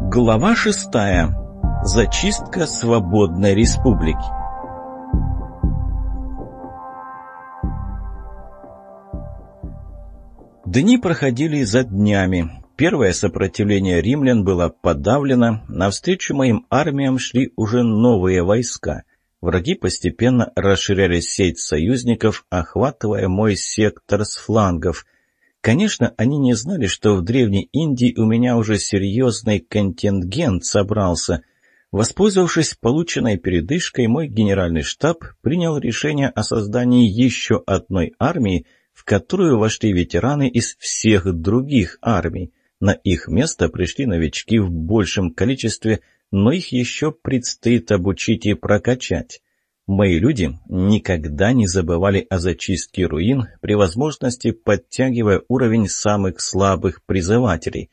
Глава шестая. Зачистка свободной республики. Дни проходили за днями. Первое сопротивление римлян было подавлено, навстречу моим армиям шли уже новые войска. Враги постепенно расширяли сеть союзников, охватывая мой сектор с флангов. Конечно, они не знали, что в Древней Индии у меня уже серьезный контингент собрался. Воспользовавшись полученной передышкой, мой генеральный штаб принял решение о создании еще одной армии, в которую вошли ветераны из всех других армий. На их место пришли новички в большем количестве, но их еще предстоит обучить и прокачать. Мои люди никогда не забывали о зачистке руин, при возможности подтягивая уровень самых слабых призывателей.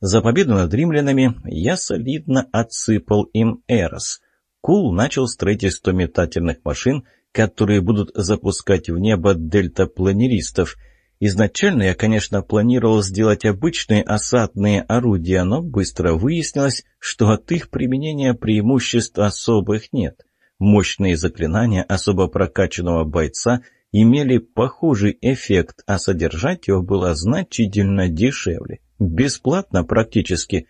За победу над римлянами я солидно отсыпал им Эрос. Кул начал строительство метательных машин, которые будут запускать в небо дельтапланеристов. Изначально я, конечно, планировал сделать обычные осадные орудия, но быстро выяснилось, что от их применения преимуществ особых нет — Мощные заклинания особо прокачанного бойца имели похожий эффект, а содержать его было значительно дешевле. Бесплатно практически.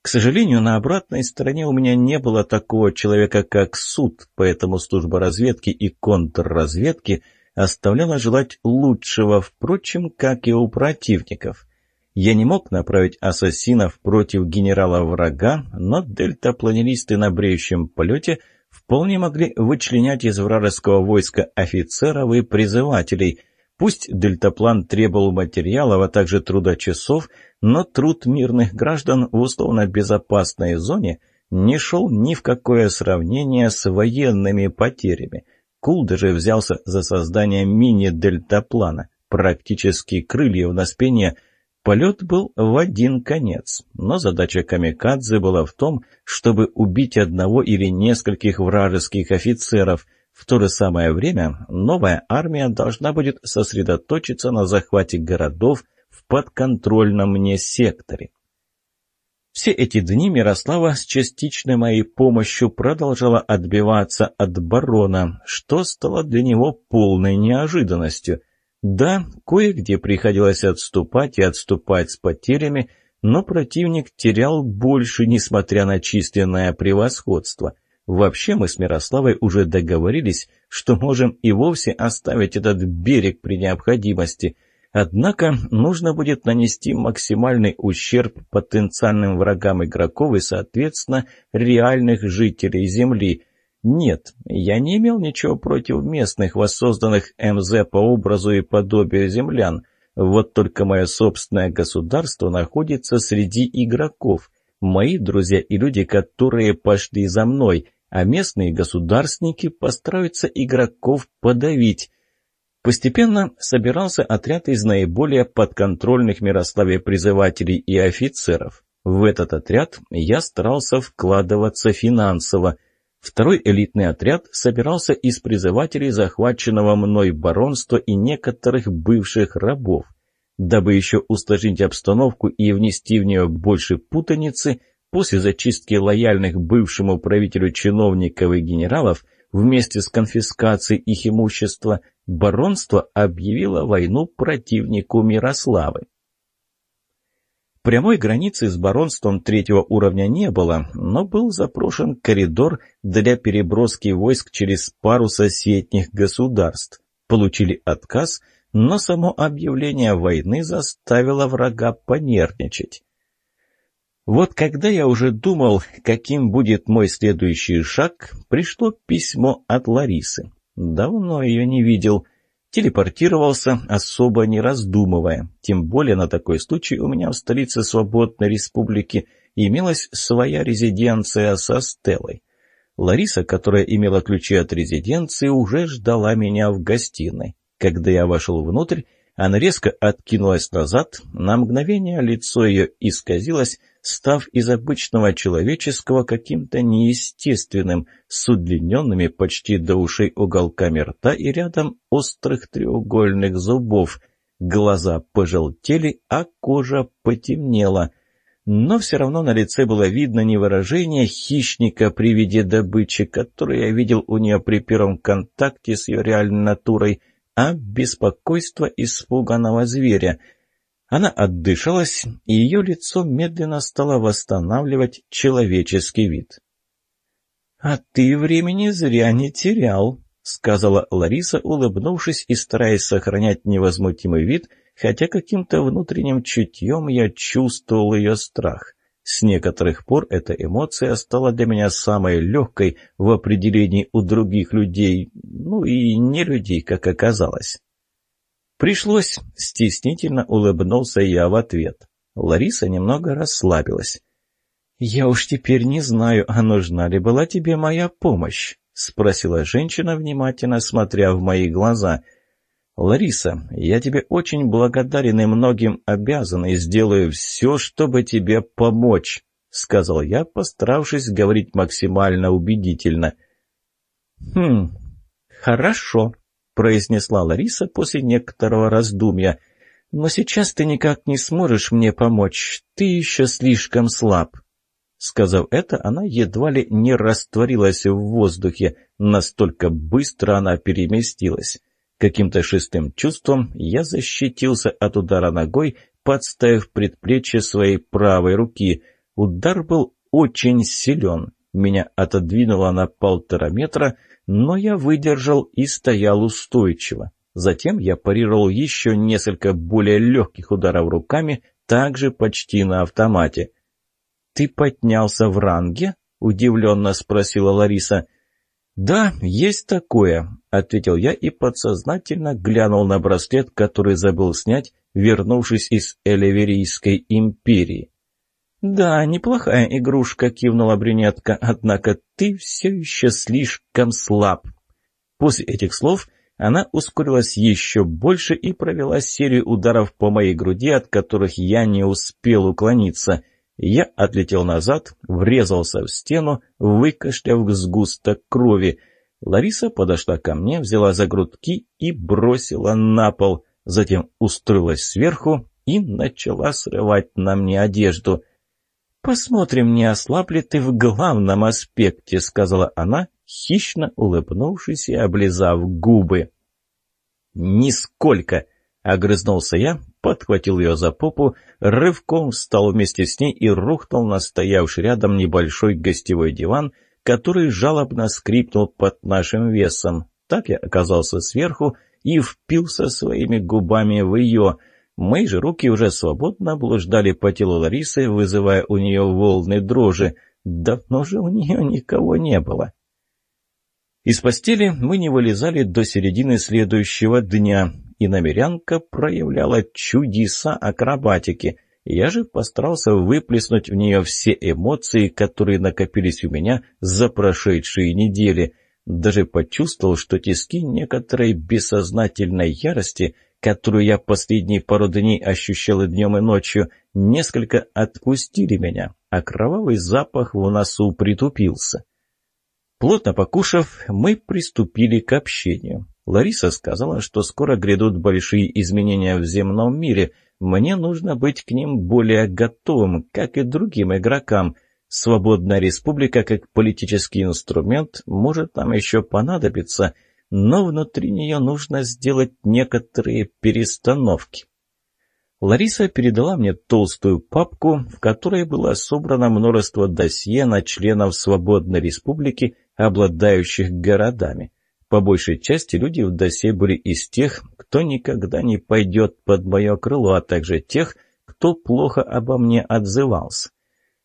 К сожалению, на обратной стороне у меня не было такого человека, как суд, поэтому служба разведки и контрразведки оставляла желать лучшего, впрочем, как и у противников. Я не мог направить ассасинов против генерала врага, но дельтапланеристы на бреющем полете – вполне могли вычленять из вражеского войска офицеров и призывателей. Пусть дельтаплан требовал материалов, а также труда часов, но труд мирных граждан в условно-безопасной зоне не шел ни в какое сравнение с военными потерями. Кул даже взялся за создание мини-дельтаплана, практически крыльев на спине – Полет был в один конец, но задача камикадзе была в том, чтобы убить одного или нескольких вражеских офицеров. В то же самое время новая армия должна будет сосредоточиться на захвате городов в подконтрольном мне секторе. Все эти дни Мирослава с частичной моей помощью продолжала отбиваться от барона, что стало для него полной неожиданностью – да, кое-где приходилось отступать и отступать с потерями, но противник терял больше, несмотря на численное превосходство. Вообще мы с Мирославой уже договорились, что можем и вовсе оставить этот берег при необходимости. Однако нужно будет нанести максимальный ущерб потенциальным врагам игроков и, соответственно, реальных жителей Земли – нет, я не имел ничего против местных, воссозданных МЗ по образу и подобию землян. Вот только мое собственное государство находится среди игроков. Мои друзья и люди, которые пошли за мной, а местные государственники постараются игроков подавить. Постепенно собирался отряд из наиболее подконтрольных Мирославе призывателей и офицеров. В этот отряд я старался вкладываться финансово – Второй элитный отряд собирался из призывателей захваченного мной баронства и некоторых бывших рабов. Дабы еще усложнить обстановку и внести в нее больше путаницы, после зачистки лояльных бывшему правителю чиновников и генералов вместе с конфискацией их имущества, баронство объявило войну противнику Мирославы. Прямой границы с баронством третьего уровня не было, но был запрошен коридор для переброски войск через пару соседних государств. Получили отказ, но само объявление войны заставило врага понервничать. Вот когда я уже думал, каким будет мой следующий шаг, пришло письмо от Ларисы. Давно ее не видел. Телепортировался, особо не раздумывая. Тем более на такой случай у меня в столице Свободной Республики имелась своя резиденция со Стеллой. Лариса, которая имела ключи от резиденции, уже ждала меня в гостиной. Когда я вошел внутрь, она резко откинулась назад, на мгновение лицо ее исказилось, став из обычного человеческого каким-то неестественным, с удлиненными почти до ушей уголками рта и рядом острых треугольных зубов. Глаза пожелтели, а кожа потемнела. но все равно на лице было видно не выражение хищника при виде добычи, которое я видел у нее при первом контакте с ее реальной натурой, а беспокойство испуганного зверя. Она отдышалась, и ее лицо медленно стало восстанавливать человеческий вид. «А ты времени зря не терял», — сказала Лариса, улыбнувшись и стараясь сохранять невозмутимый вид — хотя каким-то внутренним чутьем я чувствовал ее страх. С некоторых пор эта эмоция стала для меня самой легкой в определении у других людей, ну и не людей, как оказалось. Пришлось, стеснительно улыбнулся я в ответ. Лариса немного расслабилась. «Я уж теперь не знаю, а нужна ли была тебе моя помощь?» — спросила женщина, внимательно смотря в мои глаза — «Лариса, я тебе очень благодарен и многим обязан, и сделаю все, чтобы тебе помочь», — сказал я, постаравшись говорить максимально убедительно. «Хм, хорошо», — произнесла Лариса после некоторого раздумья. «Но сейчас ты никак не сможешь мне помочь, ты еще слишком слаб». Сказав это, она едва ли не растворилась в воздухе, настолько быстро она переместилась. Каким-то шестым чувством я защитился от удара ногой, подставив предплечье своей правой руки. Удар был очень силен. Меня отодвинуло на полтора метра, но я выдержал и стоял устойчиво. Затем я парировал еще несколько более легких ударов руками, также почти на автомате. «Ты поднялся в ранге?» — удивленно спросила Лариса. «Да, есть такое», — ответил я и подсознательно глянул на браслет, который забыл снять, вернувшись из Элеверийской империи. «Да, неплохая игрушка», — кивнула брюнетка, «однако ты все еще слишком слаб». После этих слов она ускорилась еще больше и провела серию ударов по моей груди, от которых я не успел уклониться — я отлетел назад, врезался в стену, выкашляв сгусток крови. Лариса подошла ко мне, взяла за грудки и бросила на пол. Затем устроилась сверху и начала срывать на мне одежду. «Посмотрим, не ослаб ли ты в главном аспекте», — сказала она, хищно улыбнувшись и облизав губы. «Нисколько!» — огрызнулся я, подхватил ее за попу, рывком встал вместе с ней и рухнул на стоявший рядом небольшой гостевой диван, который жалобно скрипнул под нашим весом. Так я оказался сверху и впился своими губами в ее. Мои же руки уже свободно блуждали по телу Ларисы, вызывая у нее волны дрожи. Давно же у нее никого не было. Из постели мы не вылезали до середины следующего дня и намерянка проявляла чудеса акробатики. Я же постарался выплеснуть в нее все эмоции, которые накопились у меня за прошедшие недели. Даже почувствовал, что тиски некоторой бессознательной ярости, которую я последние пару дней ощущал и днем, и ночью, несколько отпустили меня, а кровавый запах в носу притупился. Плотно покушав, мы приступили к общению. Лариса сказала, что скоро грядут большие изменения в земном мире. Мне нужно быть к ним более готовым, как и другим игрокам. Свободная республика как политический инструмент может нам еще понадобиться, но внутри нее нужно сделать некоторые перестановки. Лариса передала мне толстую папку, в которой было собрано множество досье на членов Свободной Республики, обладающих городами. По большей части люди в досе были из тех, кто никогда не пойдет под мое крыло, а также тех, кто плохо обо мне отзывался.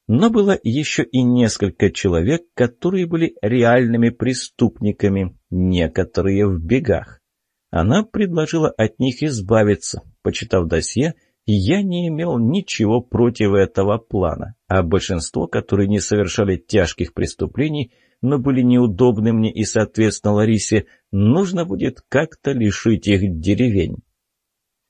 Но было еще и несколько человек, которые были реальными преступниками, некоторые в бегах. Она предложила от них избавиться. Почитав досье, я не имел ничего против этого плана, а большинство, которые не совершали тяжких преступлений – но были неудобны мне и, соответственно, Ларисе, нужно будет как-то лишить их деревень.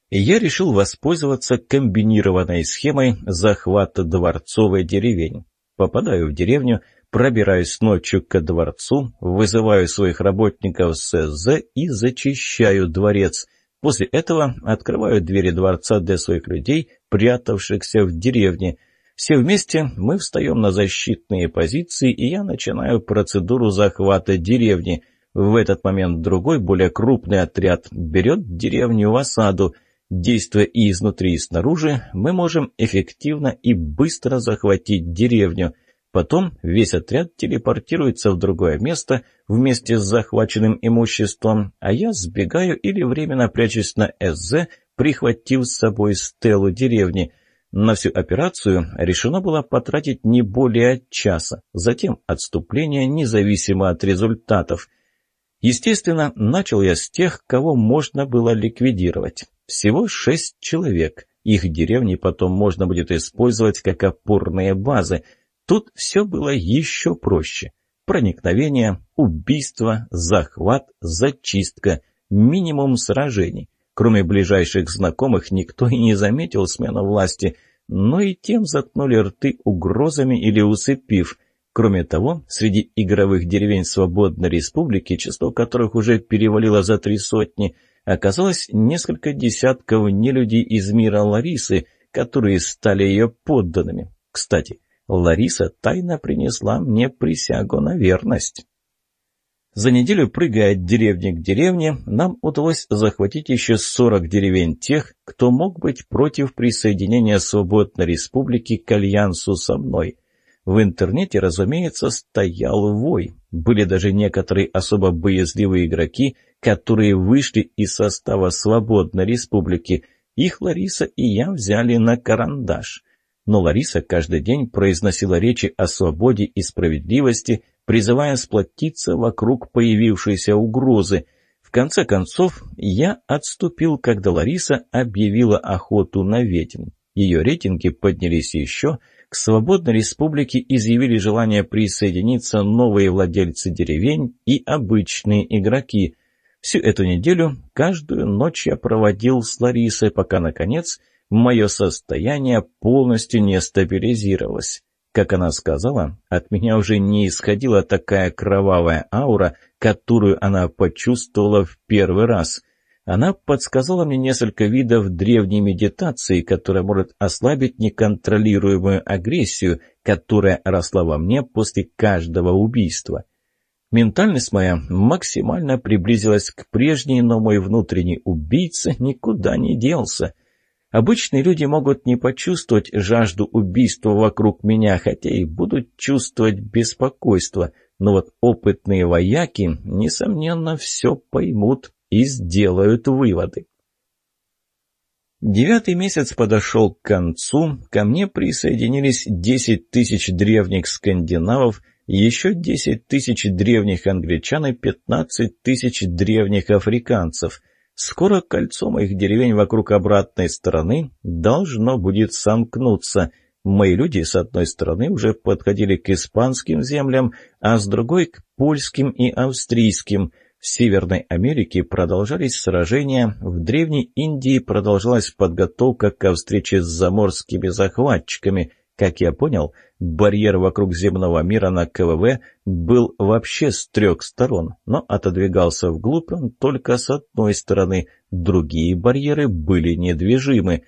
Я решил воспользоваться комбинированной схемой захвата дворцовой деревень. Попадаю в деревню, пробираюсь ночью к дворцу, вызываю своих работников с СЗ и зачищаю дворец. После этого открываю двери дворца для своих людей, прятавшихся в деревне. Все вместе мы встаем на защитные позиции, и я начинаю процедуру захвата деревни. В этот момент другой, более крупный отряд берет деревню в осаду. Действуя и изнутри, и снаружи, мы можем эффективно и быстро захватить деревню. Потом весь отряд телепортируется в другое место вместе с захваченным имуществом, а я сбегаю или временно прячусь на СЗ, прихватив с собой стелу деревни – на всю операцию решено было потратить не более часа, затем отступление независимо от результатов. Естественно, начал я с тех, кого можно было ликвидировать. Всего шесть человек. Их деревни потом можно будет использовать как опорные базы. Тут все было еще проще. Проникновение, убийство, захват, зачистка, минимум сражений. Кроме ближайших знакомых, никто и не заметил смену власти, но и тем заткнули рты угрозами или усыпив. Кроме того, среди игровых деревень Свободной Республики, число которых уже перевалило за три сотни, оказалось несколько десятков нелюдей из мира Ларисы, которые стали ее подданными. Кстати, Лариса тайно принесла мне присягу на верность. За неделю, прыгая от деревни к деревне, нам удалось захватить еще 40 деревень тех, кто мог быть против присоединения Свободной Республики к Альянсу со мной. В интернете, разумеется, стоял вой. Были даже некоторые особо боязливые игроки, которые вышли из состава Свободной Республики. Их Лариса и я взяли на карандаш. Но Лариса каждый день произносила речи о свободе и справедливости – призывая сплотиться вокруг появившейся угрозы. В конце концов, я отступил, когда Лариса объявила охоту на ведьм. Ее рейтинги поднялись еще, к свободной республике изъявили желание присоединиться новые владельцы деревень и обычные игроки. Всю эту неделю, каждую ночь я проводил с Ларисой, пока, наконец, мое состояние полностью не стабилизировалось. Как она сказала, от меня уже не исходила такая кровавая аура, которую она почувствовала в первый раз. Она подсказала мне несколько видов древней медитации, которая может ослабить неконтролируемую агрессию, которая росла во мне после каждого убийства. Ментальность моя максимально приблизилась к прежней, но мой внутренний убийца никуда не делся — Обычные люди могут не почувствовать жажду убийства вокруг меня, хотя и будут чувствовать беспокойство, но вот опытные вояки, несомненно, все поймут и сделают выводы. Девятый месяц подошел к концу, ко мне присоединились десять тысяч древних скандинавов, еще десять тысяч древних англичан и пятнадцать тысяч древних африканцев – Скоро кольцо моих деревень вокруг обратной стороны должно будет сомкнуться. Мои люди с одной стороны уже подходили к испанским землям, а с другой — к польским и австрийским. В Северной Америке продолжались сражения, в Древней Индии продолжалась подготовка ко встрече с заморскими захватчиками. Как я понял, барьер вокруг земного мира на КВВ был вообще с трех сторон, но отодвигался вглубь он только с одной стороны, другие барьеры были недвижимы.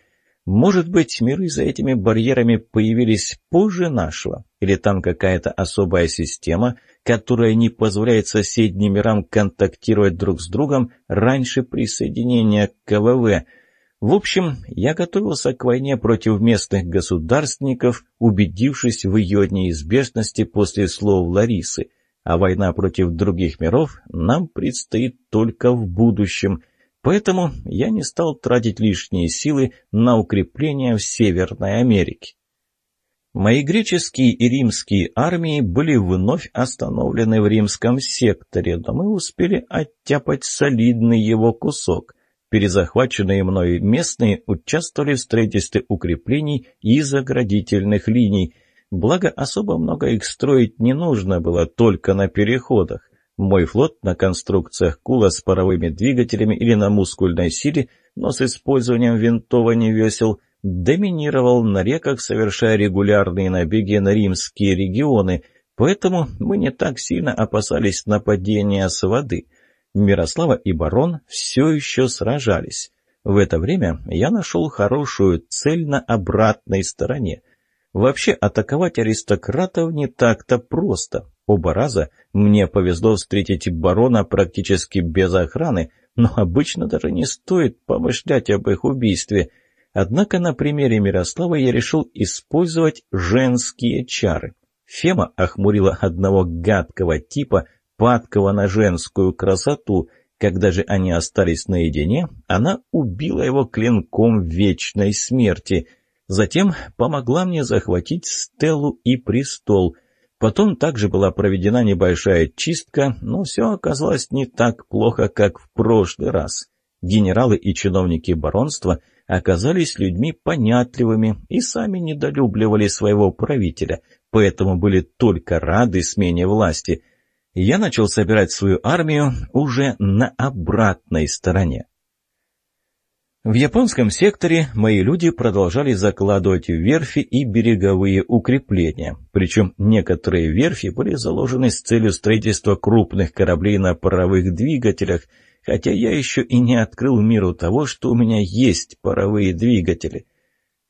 Может быть, миры за этими барьерами появились позже нашего? Или там какая-то особая система, которая не позволяет соседним мирам контактировать друг с другом раньше присоединения к КВВ – в общем, я готовился к войне против местных государственников, убедившись в ее неизбежности после слов Ларисы. А война против других миров нам предстоит только в будущем. Поэтому я не стал тратить лишние силы на укрепление в Северной Америке. Мои греческие и римские армии были вновь остановлены в римском секторе, но мы успели оттяпать солидный его кусок. Перезахваченные мною местные участвовали в строительстве укреплений и заградительных линий. Благо, особо много их строить не нужно было, только на переходах. Мой флот на конструкциях Кула с паровыми двигателями или на мускульной силе, но с использованием винтований весел, доминировал на реках, совершая регулярные набеги на римские регионы, поэтому мы не так сильно опасались нападения с воды — Мирослава и барон все еще сражались. В это время я нашел хорошую цель на обратной стороне. Вообще, атаковать аристократов не так-то просто. Оба раза мне повезло встретить барона практически без охраны, но обычно даже не стоит помышлять об их убийстве. Однако на примере Мирослава я решил использовать женские чары. Фема охмурила одного гадкого типа, падкого на женскую красоту. Когда же они остались наедине, она убила его клинком вечной смерти — Затем помогла мне захватить Стеллу и престол. Потом также была проведена небольшая чистка, но все оказалось не так плохо, как в прошлый раз. Генералы и чиновники баронства оказались людьми понятливыми и сами недолюбливали своего правителя, поэтому были только рады смене власти. Я начал собирать свою армию уже на обратной стороне. В японском секторе мои люди продолжали закладывать верфи и береговые укрепления. Причем некоторые верфи были заложены с целью строительства крупных кораблей на паровых двигателях, хотя я еще и не открыл миру того, что у меня есть паровые двигатели.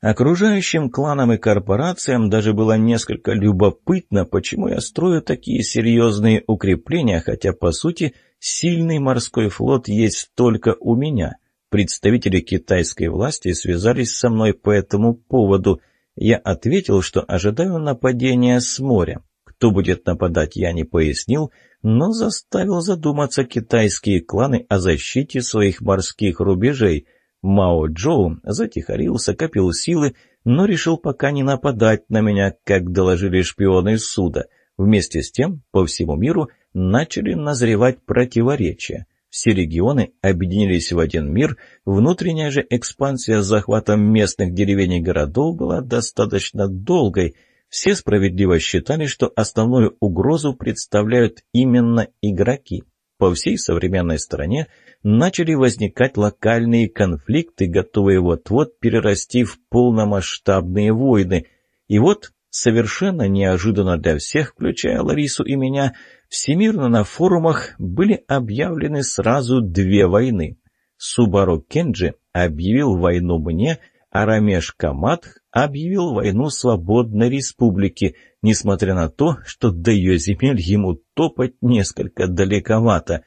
Окружающим кланам и корпорациям даже было несколько любопытно, почему я строю такие серьезные укрепления, хотя, по сути, сильный морской флот есть только у меня — Представители китайской власти связались со мной по этому поводу. Я ответил, что ожидаю нападения с моря. Кто будет нападать, я не пояснил, но заставил задуматься китайские кланы о защите своих морских рубежей. Мао Джоу затихарился, копил силы, но решил пока не нападать на меня, как доложили шпионы суда. Вместе с тем, по всему миру начали назревать противоречия. Все регионы объединились в один мир, внутренняя же экспансия с захватом местных деревень и городов была достаточно долгой. Все справедливо считали, что основную угрозу представляют именно игроки. По всей современной стране начали возникать локальные конфликты, готовые вот-вот перерасти в полномасштабные войны. И вот, совершенно неожиданно для всех, включая Ларису и меня, Всемирно на форумах были объявлены сразу две войны. Субару Кенджи объявил войну мне, а Рамеш Камадх объявил войну Свободной Республике, несмотря на то, что до ее земель ему топать несколько далековато.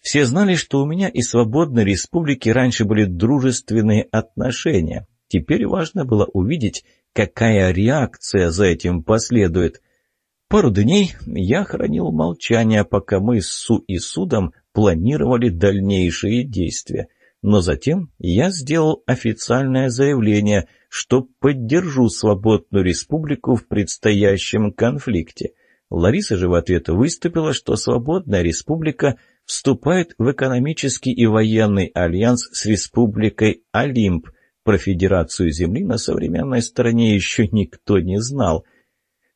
Все знали, что у меня и Свободной Республики раньше были дружественные отношения. Теперь важно было увидеть, какая реакция за этим последует. Пару дней я хранил молчание, пока мы с Су и Судом планировали дальнейшие действия. Но затем я сделал официальное заявление, что поддержу свободную республику в предстоящем конфликте. Лариса же в ответ выступила, что свободная республика вступает в экономический и военный альянс с республикой Олимп. Про Федерацию Земли на современной стороне еще никто не знал –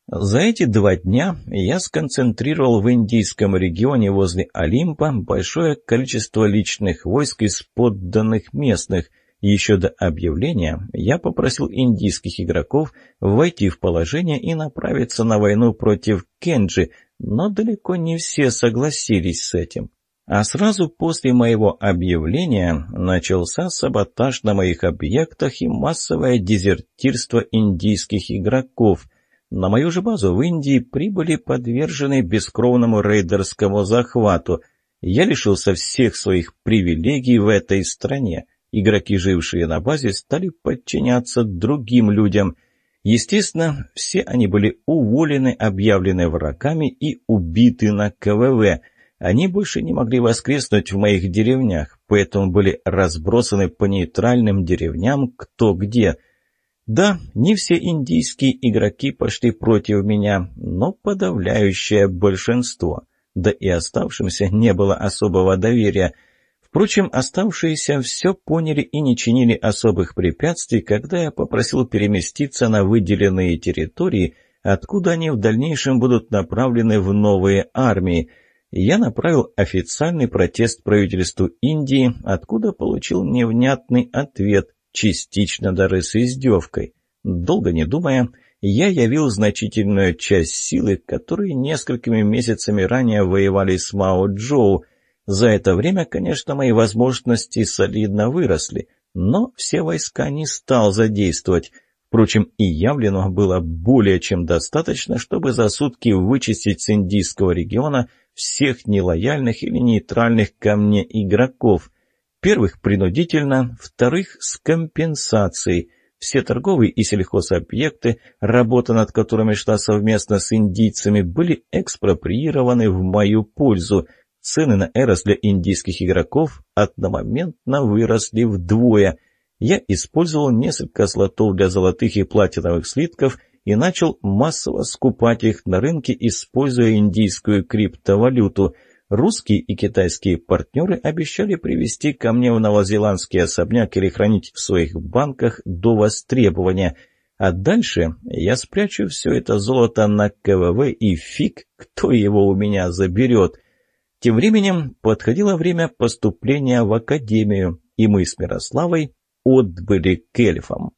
за эти два дня я сконцентрировал в индийском регионе возле Олимпа большое количество личных войск из подданных местных. Еще до объявления я попросил индийских игроков войти в положение и направиться на войну против Кенджи, но далеко не все согласились с этим. А сразу после моего объявления начался саботаж на моих объектах и массовое дезертирство индийских игроков – на мою же базу в Индии прибыли подвержены бескровному рейдерскому захвату. Я лишился всех своих привилегий в этой стране. Игроки, жившие на базе, стали подчиняться другим людям. Естественно, все они были уволены, объявлены врагами и убиты на КВВ. Они больше не могли воскреснуть в моих деревнях, поэтому были разбросаны по нейтральным деревням кто где – да, не все индийские игроки пошли против меня, но подавляющее большинство. Да и оставшимся не было особого доверия. Впрочем, оставшиеся все поняли и не чинили особых препятствий, когда я попросил переместиться на выделенные территории, откуда они в дальнейшем будут направлены в новые армии. Я направил официальный протест правительству Индии, откуда получил невнятный ответ, частично даже с издевкой. Долго не думая, я явил значительную часть силы, которые несколькими месяцами ранее воевали с Мао Джоу. За это время, конечно, мои возможности солидно выросли, но все войска не стал задействовать. Впрочем, и явленного было более чем достаточно, чтобы за сутки вычистить с индийского региона всех нелояльных или нейтральных ко мне игроков. Первых принудительно, вторых с компенсацией. Все торговые и сельхозобъекты, работа над которыми шла совместно с индийцами, были экспроприированы в мою пользу. Цены на Эрос для индийских игроков одномоментно выросли вдвое. Я использовал несколько слотов для золотых и платиновых слитков и начал массово скупать их на рынке, используя индийскую криптовалюту. Русские и китайские партнеры обещали привезти ко мне в новозеландский особняк или хранить в своих банках до востребования. А дальше я спрячу все это золото на КВВ и фиг, кто его у меня заберет. Тем временем подходило время поступления в академию, и мы с Мирославой отбыли к эльфам.